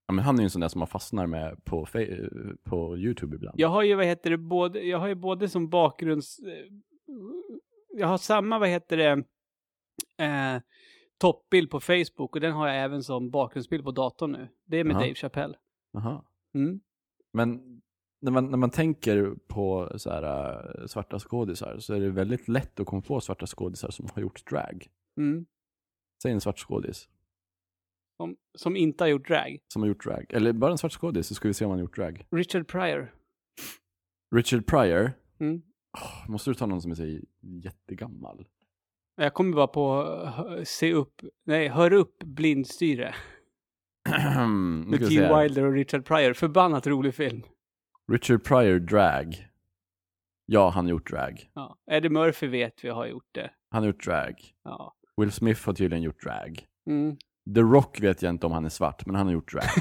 Ja, men han är ju en sån där som man fastnar med på, på YouTube ibland. Jag har ju, vad heter det, både, jag har ju både som bakgrunds... Jag har samma, vad heter det, eh, toppbild på Facebook och den har jag även som bakgrundsbild på datorn nu. Det är med Jaha. Dave Chappelle. Aha. Mm. Men när man, när man tänker på så här, äh, svarta skådisar så är det väldigt lätt att komma på svarta skådisar som har gjort drag. Mm. Säg en svart skådis Som, som inte har gjort drag. som har gjort drag. Eller bara en svart skådis så ska vi se om han har gjort drag. Richard Pryor. Richard Pryor. Mm. Åh, måste du ta någon som är så jättegammal? Jag kommer bara på hö- se upp, nej, hör upp blindstyre. Gene här. Wilder och Richard Pryor. Förbannat rolig film. Richard Pryor drag. Ja, han har gjort drag. Ja. Eddie Murphy vet vi har gjort det. Han har gjort drag. Ja. Will Smith har tydligen gjort drag. Mm. The Rock vet jag inte om han är svart, men han har gjort drag. (laughs)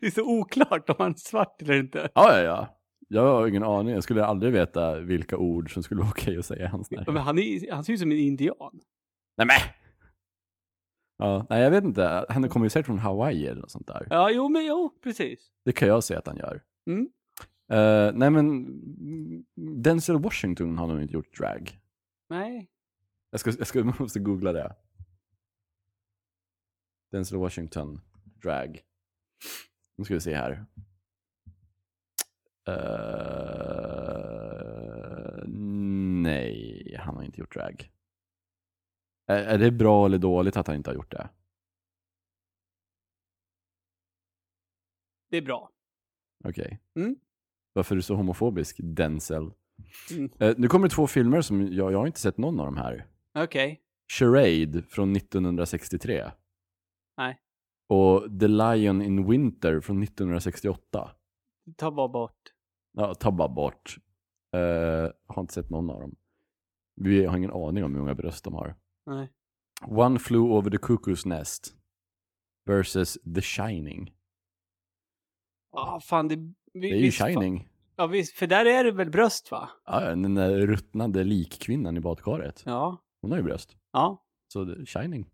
det är så oklart om han är svart eller inte. Ja, ja, ja. Jag har ingen aning. Jag skulle aldrig veta vilka ord som skulle vara okej att säga i hans närhet. Men han, är, han ser ut som en indian. Nej, men! Ja, nej, jag vet inte. Han kommer ju säkert från Hawaii eller något sånt där. Ja, jo, men jo, precis. Det kan jag säga att han gör. Mm. Eh, nej, men Denzel Washington har nog inte gjort drag. Nej. Jag, ska, jag, ska, (laughs) jag måste googla det. Denzel Washington, drag. Nu ska vi se här. Eh, nej, han har inte gjort drag. Är, är det bra eller dåligt att han inte har gjort det? Det är bra. Okej. Mm. Varför är du så homofobisk, Denzel? Mm. Eh, nu kommer det två filmer som jag, jag har inte sett någon av de här. Okej. Charade från 1963. Nej. Och The Lion in Winter från 1968. Ta bara bort. Ja, ta bara bort. Eh, har inte sett någon av dem. Vi har ingen aning om hur många bröst de har. Nej. One Flew Over the Cuckoo's Nest versus The Shining. Ja, fan det... Vi, Det är ju visst Shining. Ja, visst, för där är det väl bröst va? Ja, den där ruttnande likkvinnan i badkaret. Ja. Hon har ju bröst. Ja. Så The Shining.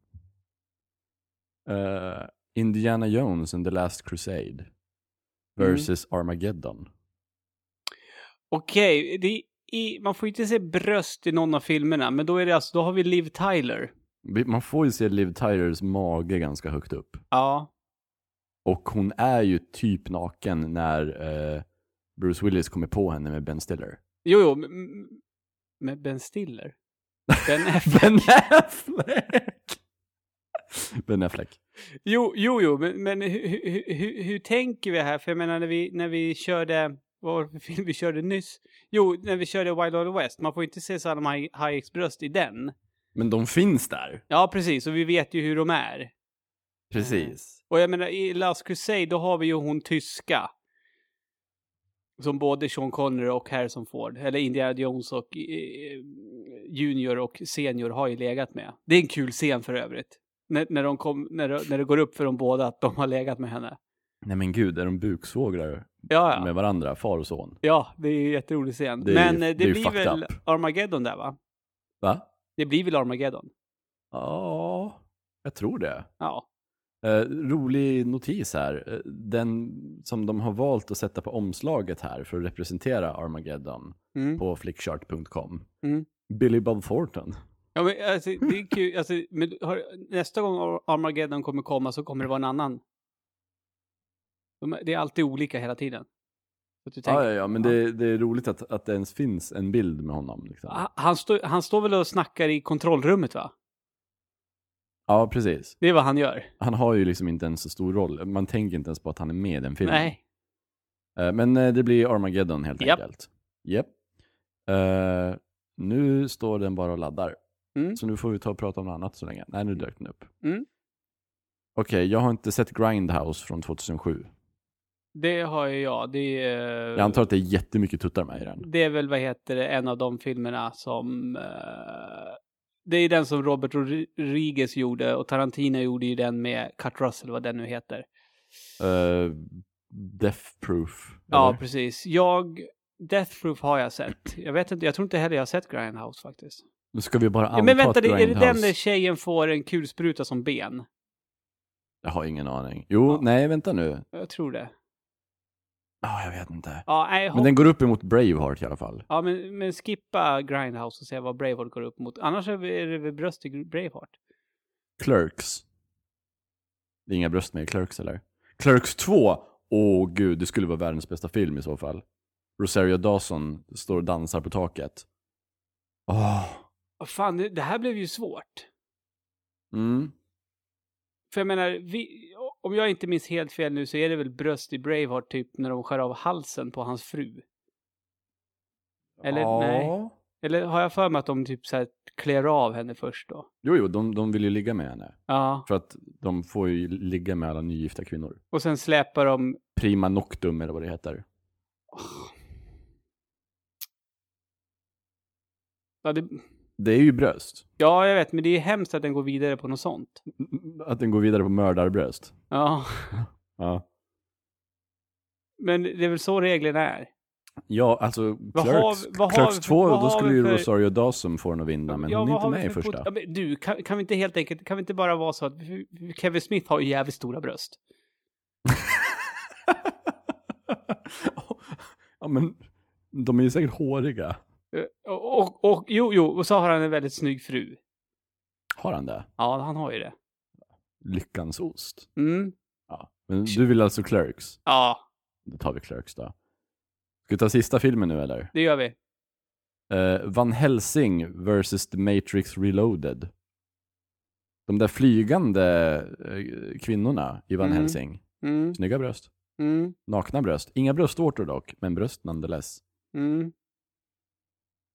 Eh, Indiana Jones and the Last Crusade versus Armageddon. Okej, det i, man får ju inte se bröst i någon av filmerna, men då är det alltså, då har vi Liv Tyler. Man får ju se Liv Tylers mage ganska högt upp. Ja. Och hon är ju typ naken när eh, Bruce Willis kommer på henne med Ben Stiller. Jo, jo, med Ben Stiller. Ben (laughs) Affleck. Ben Affleck! ben Affleck. Jo, jo, jo, men, men hur, hur, hur, hur tänker vi här? För jag menar när vi, när vi körde, vad var det för film vi körde nyss? Jo, när vi körde Wild Wild West, man får inte se Salma Hay- Hayeks bröst i den. Men de finns där. Ja, precis, och vi vet ju hur de är. Precis. Och jag menar, i Last Crusade, då har vi ju hon tyska. Som både Sean Connery och Harrison Ford, eller Indiana Jones och eh, Junior och Senior har ju legat med. Det är en kul scen för övrigt. När, när, de kom, när, när det går upp för dem båda att de har legat med henne. Nej men gud, är de buksvågrar Ja, ja. med varandra, far och son? Ja, det är ju jätterolig scen. Det ju- Men eh, det, det blir väl up. Armageddon där va? Va? Det blir väl Armageddon? Ja. Jag tror det. Ja. Eh, rolig notis här. Eh, Den som de har valt att sätta på omslaget här för att representera Armageddon Mm. på flickchart.com. Mm. Billy Bob Thornton. Ja, men alltså, det är kul. Alltså, men har, nästa gång Ar- Armageddon kommer komma så kommer det vara en annan. De, det är alltid olika hela tiden. Tänker, Ja, ja, ja, men det, det är roligt att, att det ens finns en bild med honom. Liksom. Ha- Han, står- han står väl och snackar i kontrollrummet va? Ja, precis. Det är vad han gör. Han har ju liksom inte en så stor roll. Man tänker inte ens på att han är med i den filmen. Nej. Eh, Men eh, det blir Armageddon helt Japp. enkelt. Japp. Eh, nu står den bara och laddar. Mm. Så nu får vi ta och prata om något annat så länge. Nej, nu dök den upp. Mm. Okej, jag har inte sett Grindhouse från 2007. Det har ju jag. Det är, Jag antar att det är jättemycket tuttar med i den. det är väl, vad heter det, en av de filmerna som... eh, det är den som Robert Rodriguez gjorde och Tarantino gjorde ju den med Kurt Russell, vad den nu heter. Uh, Death Proof. Ja, eller? precis. Jag... Death Proof har jag sett. Jag vet inte, jag tror inte heller jag har sett Grindhouse faktiskt. Nu ska vi bara anta Ja, men vänta, det, är det den där tjejen får en kulspruta som ben? Jag har ingen aning. Jo, Ja. nej, vänta nu. Jag tror det. Ja, jag vet inte. Ja, nej, Men den går upp emot Braveheart i alla fall. ja men, men skippa Grindhouse och se vad Braveheart går upp mot. Annars är det väl bröst i Braveheart. Clerks. Det är inga bröst med i Clerks eller? Clerks 2! Åh gud, det skulle vara världens bästa film i så fall. Rosario Dawson står och dansar på taket. Åh. Vad fan, det, det här blev ju svårt. Mm. För jag menar, vi, om jag inte minns helt fel nu så är det väl bröst i Braveheart typ när de skär av halsen på hans fru. Eller ja. nej. Eller har jag för mig att de typ så här klär av henne först då? Jo, jo, de, de vill ju ligga med henne. Ja. För att de får ju ligga med alla nygifta kvinnor. Och sen släpar de... Prima noctum eller vad det heter. Ja, det, Det är ju bröst. ja, jag vet, men det är hemskt att den går vidare på något sånt. Att den går vidare på mördarbröst. Ja, (laughs) Ja. men det är väl så reglerna är. Ja, alltså Vad Clerks, har- vad har Clerks vi för- 2, vad då skulle ju för- Rosario Dawson få den att vinna, men Ja, hon är inte med i för första. Ja, du, kan, kan vi inte helt enkelt, kan vi inte bara vara så att Kevin Smith har ju jävligt stora bröst? (laughs) ja, men de är ju säkert håriga. Eh, Och, och, och jo, jo, och så har han en väldigt snygg fru. Har han det? Ja, han har ju det. Lyckans ost. Mm. Ja. Men du vill alltså Clerks? Ja, Då tar vi Clerks då. Ska vi ta sista filmen nu eller? det gör vi. Eh, Van Helsing vs. The Matrix Reloaded. De där flygande eh, kvinnorna i Van Mm. Helsing. Mm, Snygga bröst. mm, Nakna bröst. Inga bröstvårtor dock, men bröst nonetheless. mm.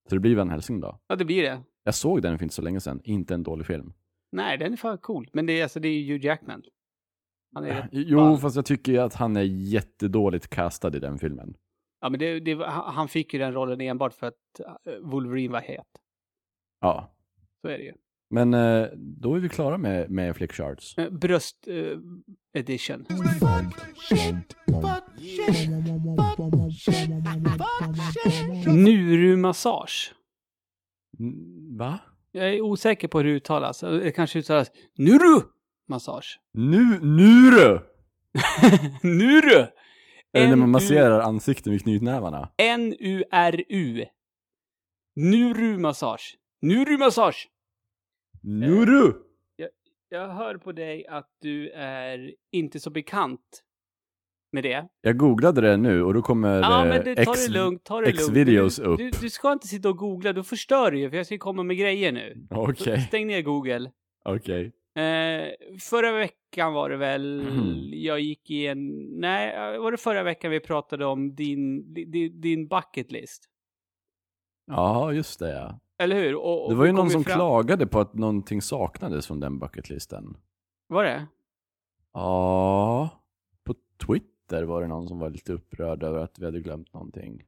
Så det blir Van Helsing då. Ja, det blir det. Jag såg den för inte så länge sedan. Inte en dålig film. Nej, den är fan cool. Men det är, alltså, det är ju Hugh Jackman. Han är rätt Jo, ball. fast jag tycker ju att han är jättedåligt castad i den filmen. Ja, men det, det, han fick ju den rollen enbart för att eh, Wolverine var het. Ja. Så är det ju. Men eh, då är vi klara med, med flickcharts. Eh, Bröst eh, edition. Nuru-massage. Va? Jag är osäker på hur det uttalas. Det kanske uttalas Nuru-massage. Nu, nu! (laughs) Nuru! Är det när man N-U- masserar ansikten med knytnävarna? N-U-R-U. Nuru-massage. Nuru-massage. Nu du! Jag hör på dig att du är inte så bekant med det. Jag googlade det nu och då kommer Ja, eh, men det, ta X, det lugnt, ta det. X-videos du, upp. Du, du ska inte sitta och googla, då förstör du ju, för jag ska komma med grejer nu. Okej, Så Stäng ner Google. okej. Eh, förra veckan var det väl, Mhm. jag gick i en, nej, var det förra veckan vi pratade om din, din, din bucket list? Ja, just det ja. Eller hur? Och, och Det var ju någon som fram- klagade på att någonting saknades från den bucketlisten. Var det? Ja, på Twitter var det någon som var lite upprörd över att vi hade glömt någonting.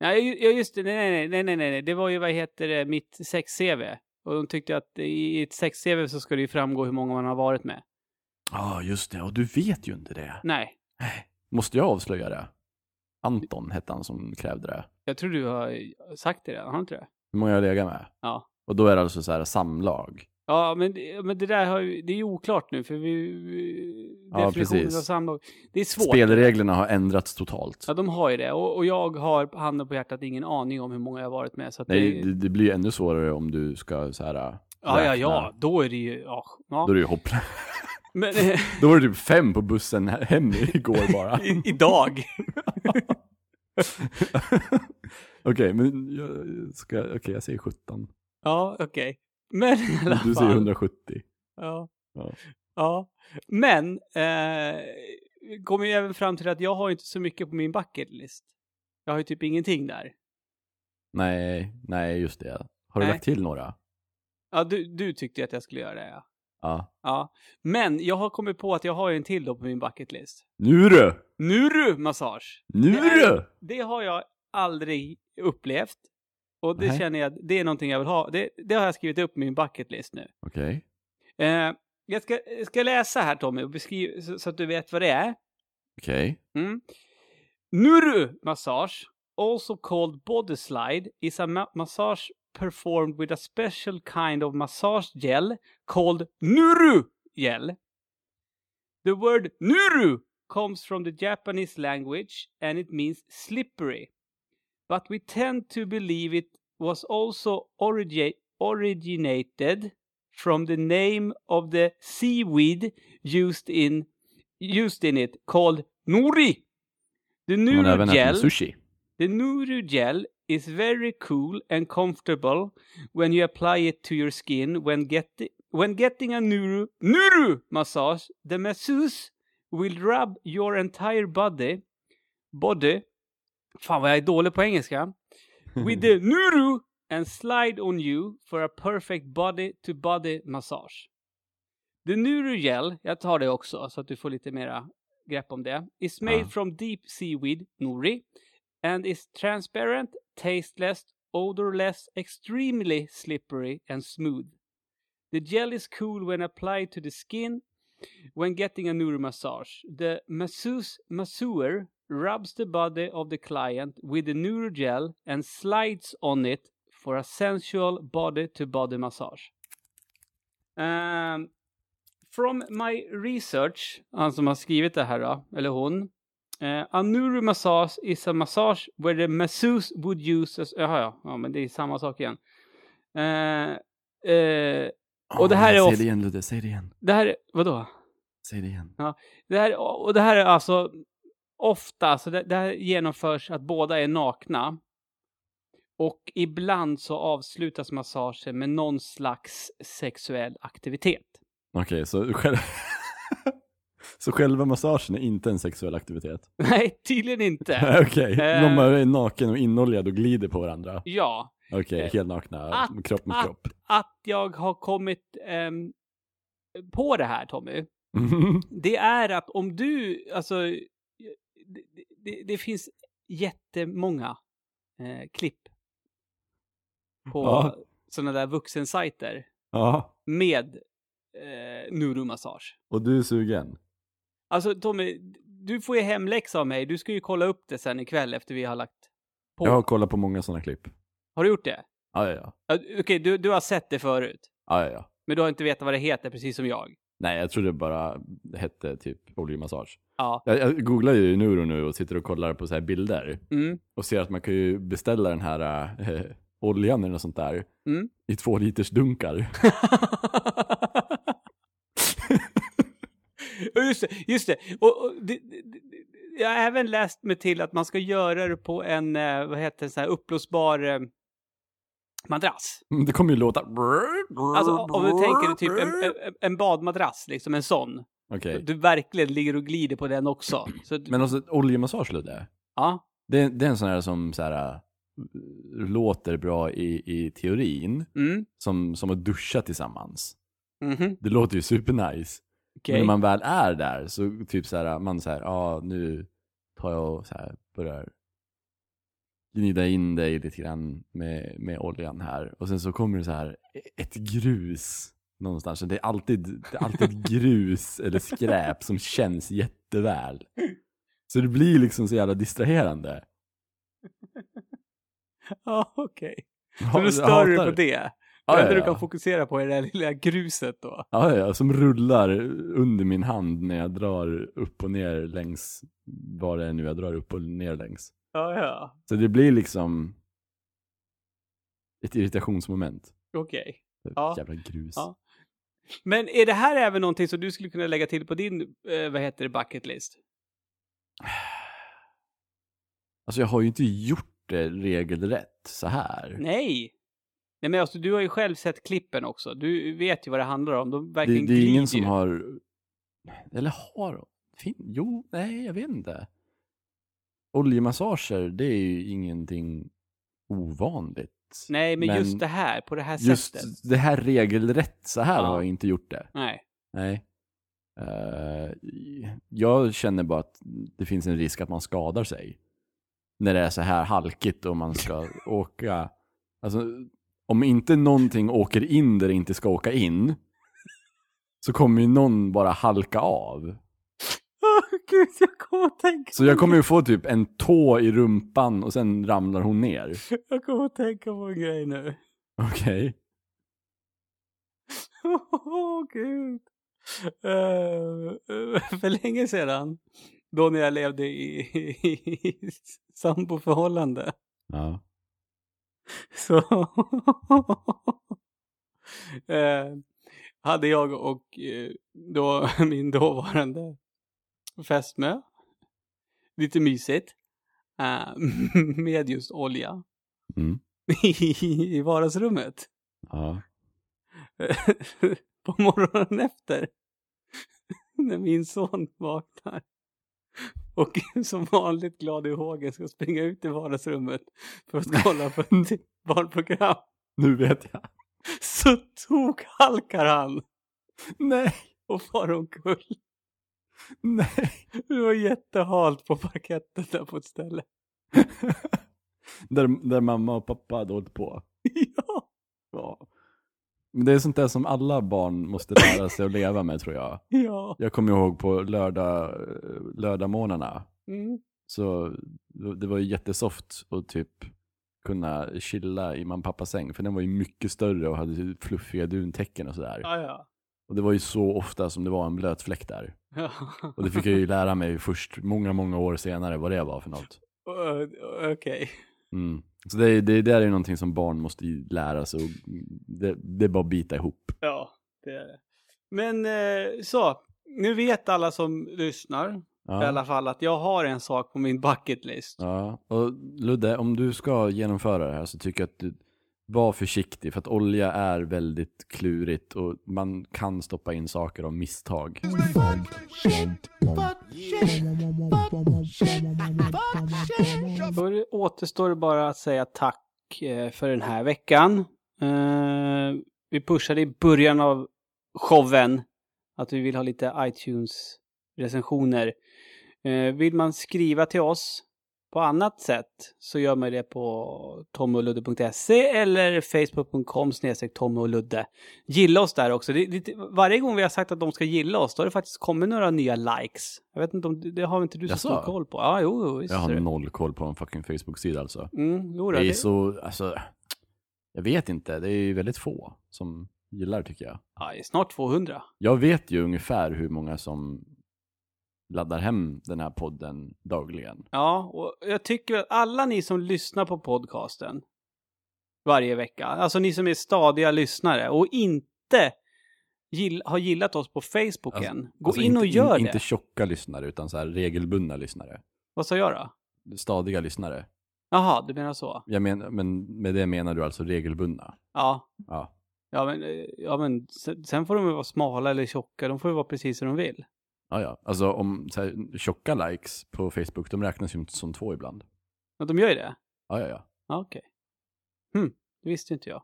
Nej, ja, just det. Nej, nej, nej, nej, nej. Det var ju, vad heter det, mitt sex-CV. Och de tyckte att i ett sex-CV så ska det ju framgå hur många man har varit med. Ja, just det. Och du vet ju inte det. Nej, Måste jag avslöja det? Anton hette han som krävde det. jag tror du har sagt det redan, har du inte det? Hur många jag legat med? Ja. Och då är det alltså så här samlag. Ja, men, det- men det där har ju, det är oklart nu för vi, vi Ja, definitionen precis. av samlag. Det är svårt. Spelreglerna har ändrats totalt. Ja, de har ju det. Och, och jag har handen på hjärtat ingen aning om hur många jag har varit med. Så att Nej, det, det, det blir ju ännu svårare om du ska så här. ja, ja, räkna. ja, då är det ju, ja. ja. Då är det ju hopplöst. (laughs) Men eh, (laughs) Då var det typ fem på bussen hem igår bara. (laughs) i, idag. Okej, men jag ska, okej jag säger 17. Ja, okej. Men i alla Du säger fall. 170. Ja. Ja. ja. Men, eh, kommer ju även fram till att jag har inte så mycket på min bucket list. Jag har ju typ ingenting där. Nej, nej just det. Har du Nej. lagt till några? Ja, du, du tyckte att jag skulle göra det, ja. Ja. Ja. Men jag har kommit på att jag har en till då på min bucket list. Nu du! Nuru massage. Nu Det är- du! Det har jag aldrig upplevt. Och det Nej. känner jag, det är någonting jag vill ha. Det, det har jag skrivit upp på min bucket list nu. Okej. Eh, jag ska, ska läsa här Tommy och beskriva så, så att du vet vad det är. Okej. Mm. Nuru massage, also called body slide, is a ma- massage performed with a special kind of massage gel called Nuru gel. The word Nuru comes from the Japanese language and it means slippery. But we tend to believe it was also origi- originated from the name of the seaweed used in used in it called nori. The Nuru gel, sushi. the Nuru gel is very cool and comfortable when you apply it to your skin when getting when getting a Nuru Nuru massage. The masseuse will rub your entire body body. Fan vad jag är dålig på engelska. With the (laughs) Nuru and slide on you for a perfect body to body massage. The Nuru gel, jag tar det också så att du får lite mera grepp om det, is made Ja. from deep seaweed, nori, and is transparent, tasteless, odorless, extremely slippery and smooth. The gel is cool when applied to the skin when getting a Nuru massage. The masseuse masseur rubs the body of the client with the Nuru gel and slides on it for a sensual body to body massage. Um, from my research, han som har skrivit det här då, eller hon. Uh, a Nuru massage is a massage where the masseuse would use, as, jaha ja, ja men det är samma sak igen. Eh, eh, Och det här är Säg det igen Ludde, säg det igen. det här är, vadå? Säg det igen. Det här, och det här är alltså ofta, så det, det här genomförs att båda är nakna. Och ibland så avslutas massagen med någon slags sexuell aktivitet. Okej, så, själv... (laughs) så själva massagen är inte en sexuell aktivitet? (laughs) Nej, tydligen inte. (laughs) Okej, Eh. de är naken och inoljad och glider på varandra. Ja, Okej, Eh, helt nakna, att- kropp mot att- kropp. att jag har kommit ehm, på det här Tommy. Det är att om du, alltså, det, det, finns jättemånga eh, klipp på Ja. sådana där vuxensajter ja, med eh, Nuru-massage. och du är sugen? Alltså Tommy, du får ju hemläxa av mig. Du ska ju kolla upp det sen ikväll efter vi har lagt på. Jag har kollat på många sådana klipp. Har du gjort det? Ja, ja, ja. Okej, du, du har sett det förut. ja, ja, ja. Men du har inte vetat vad det heter, precis som jag. Nej, jag bara det hette typ oljemassage. Ja. Jag, jag googlar ju Nuro nu och sitter och kollar på så här bilder. Mm. Och ser att man kan ju beställa den här äh, oljan eller något sånt där. Mm. I två liters dunkar. (laughs) Just det, just det. Och, och det, det, det. Jag har även läst mig till att man ska göra det på en, eh, vad heter det, så här uppblåsbar eh, madrass. Det kommer ju låta... Alltså om du tänker dig typ en, en, en badmadrass, liksom en sån. Okej. Du verkligen ligger och glider på den också. Så, Men alltså oljemassage Ludde. ja. Det, det är en sån här som så här, äh, låter bra i, i teorin. Mm. Som, som att duscha tillsammans. Mhm. Det låter ju supernice. Okej. Men när man väl är där så typ så här, man så här, ja ah, nu tar jag och så här börjar gnida in dig lite grann med, med oljan här. Och sen så kommer det så här ett grus någonstans. Det är alltid, det är alltid (laughs) grus eller skräp som känns jätteväl. Så det blir liksom så jävla distraherande. (laughs) Ja, okej. Ja, Så du jag stör dig på det? Det Ja, enda ja, du kan ja. fokusera på är det där lilla gruset då. Ja, ja, som rullar under min hand när jag drar upp och ner längs vad det är nu jag drar upp och ner längs. Ja, ja. Så det blir liksom ett irritationsmoment. Okej. Ja. Jävla grus. Ja. Men är det här även någonting som du skulle kunna lägga till på din, eh, vad heter det, bucket list? Alltså jag har ju inte gjort det regelrätt så här. Nej! Nej men alltså du har ju själv sett klippen också. Du vet ju vad det handlar om. De Det, verkligen det är ingen som ju. har... Eller har... Fin... Jo, nej, jag vet inte. Oljemassager, det är ju ingenting ovanligt. Nej men, Men just det här, på det här Just sättet. det här regelrätt så här Ja. har jag inte gjort det. Nej. Nej. Eh, jag känner bara att det finns en risk att man skadar sig. När det är så här halkigt och man ska (laughs) åka. Alltså, om inte någonting åker in där det inte ska åka in. Så kommer ju någon bara halka av. Gud, jag kommer att tänka Så jag kommer ju få typ en tå i rumpan och sen ramlar hon ner. Jag kommer att tänka på en grej nu. Okej. (laughs) Åh gud. Eh, eh, (laughs) för länge sedan, då när jag levde i, i samboförhållande, Ja. så (laughs) eh, hade jag och eh, då min dåvarande fästmö, lite mysigt, eh, (laughs) med just olja Mm. i, (laughs) i vardagsrummet. Ja. (laughs) på morgonen efter. När min son vaknar. Och som vanligt glad i hågen ska springa ut i vardagsrummet för att kolla på ett barnprogram. Nu vet jag. Så tog halkar han Nej. och far omkull. Nej. Det var jättehalt på parketten där på ett ställe. (laughs) där, där mamma och pappa hade hållit på. (laughs) Ja, Ja. Men det är sånt där som alla barn måste lära sig att leva med tror jag. (laughs) ja. Jag kommer ihåg på lördag, lördagmorgnarna. Mm. Så det var ju jättesoft att typ kunna chilla i mamma och pappas säng. För den var ju mycket större och hade fluffiga duntäcken och sådär. Ja, ja. Och det var ju så ofta som det var en blöt fläck där. Och det fick jag ju (laughs) lära mig först många, många år senare vad det var för något. Ö- Okej. Mm. Så det, det där är ju någonting som barn måste lära sig och det, det är bara att bita ihop. Ja, det är det. Men eh, så, nu vet alla som lyssnar Ja. i alla fall att jag har en sak på min bucket list. Ja, och Ludde, om du ska genomföra det här så tycker jag att du var försiktig för att olja är väldigt klurigt och man kan stoppa in saker av misstag. Då återstår det bara att säga tack eh, för den här veckan. Eh, vi pushade i början av showen att vi vill ha lite iTunes-recensioner. Eh, vill man skriva till oss på annat sätt så gör man det på tommoludde.se eller facebook.com snedstreck Tommy och Ludde. Gilla oss där också. Det, det, varje gång vi har sagt att de ska gilla oss, då har det faktiskt kommit några nya likes. Jag vet inte om, det har inte du så stor koll på. Ja, jo, jo visst. Jag har noll koll på en fucking Facebook-sida alltså. Mm, jo, Det är det, så, alltså, jag vet inte, det är ju väldigt få som gillar tycker jag. ja, snart 200. Jag vet ju ungefär hur många som laddar hem den här podden dagligen. Ja, och jag tycker att alla ni som lyssnar på podcasten varje vecka, alltså ni som är stadiga lyssnare och inte gill, har gillat oss på Facebook Alltså- än, gå Alltså in inte, och gör in, det. Inte tjocka lyssnare utan så här regelbundna lyssnare. Vad sa jag då? Stadiga lyssnare. Jaha, du menar så? Jag men, men med det menar du alltså regelbundna? Ja. Ja. Ja, men, ja, men sen, sen får de ju vara smala eller tjocka, de får ju vara precis som de vill. Ja, ja. Alltså om så här, tjocka likes på Facebook, de räknas ju som två ibland. Ja, de gör ju det? Ja, ja, ja. Ja, okej. Hm, det visste inte jag.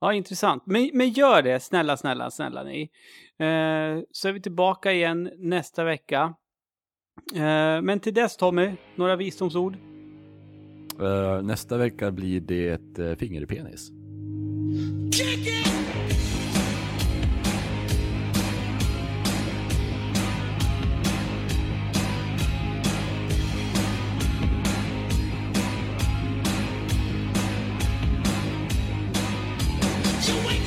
Ja, intressant. Men, men gör det, snälla, snälla, snälla ni. Eh, så är vi tillbaka igen nästa vecka. Eh, men till dess, Tommy, några visdomsord? Eh, nästa vecka blir det ett uh, finger i penis. Kick it! Don't wake